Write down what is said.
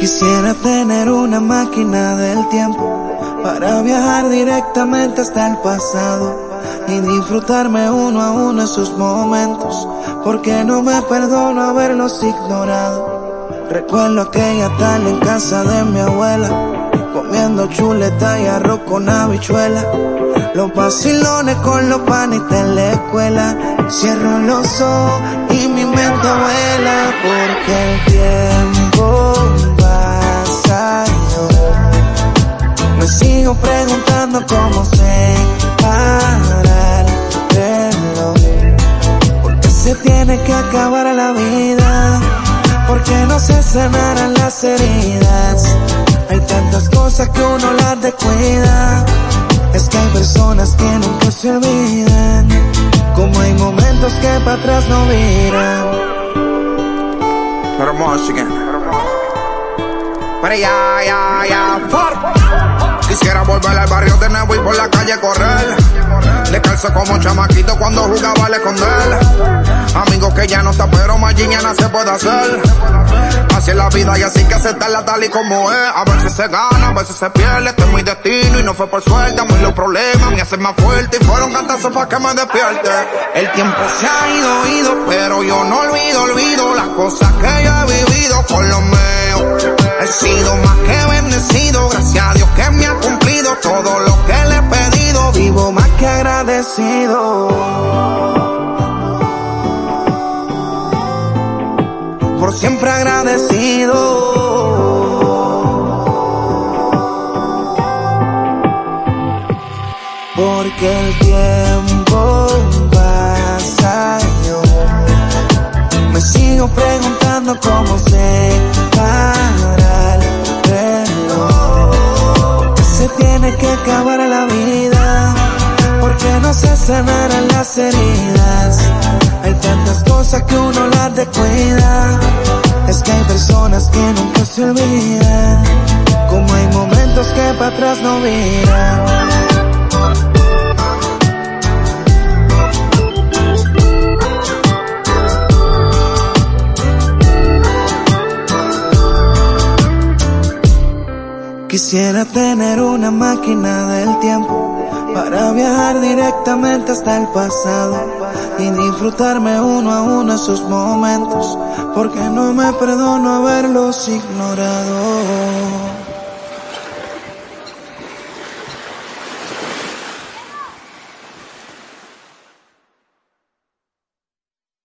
Quisiera tener una máquina del tiempo para viajar directamente hasta el pasado y disfrutarme uno a uno esos momentos, porque no me perdono haberlos ignorado. Recuerdo aquella tarde en casa de mi abuela, comiendo chuleta y arroz con habichuela. Los vacilones con los panes de la escuela. Cierro los ojos y mi mente vuela porque el tiempo sigo preguntando cómo se para el reloj. Porque se tiene que acabar la vida. Porque no se sanarán las heridas. Hay tantas cosas que uno las descuida. Es que hay personas que nunca se olvidan. Como hay momentos que para atrás no miran. Música. Pero ya, ya, ya, Quisiera calle correr. Descalzo como chamaquito cuando jugaba al esconder. Amigos que ya no está, pero mañana se puede hacer. Así es la vida y así que aceptarla tal y como es. A veces se gana, a veces se pierde. Este es mi destino y no fue por suerte. A mí los problemas me hacen más fuerte y fueron cantazos para que me despierte. El tiempo se ha ido, ido, pero yo no olvido, olvido las cosas que yo he vivido con los siempre agradecido. Porque el tiempo pasa yo me sigo preguntando cómo se para el reloj. Se tiene que acabar la vida. Porque no se sanarán las heridas. Hay tantas cosas que uno las descuida. Es que hay personas que nunca se olvidan. Como hay momentos que para atrás no miran. Quisiera tener una máquina del tiempo para viajar directamente hasta el pasado y disfrutarme uno a uno esos momentos, porque no me perdono haberlos ignorado.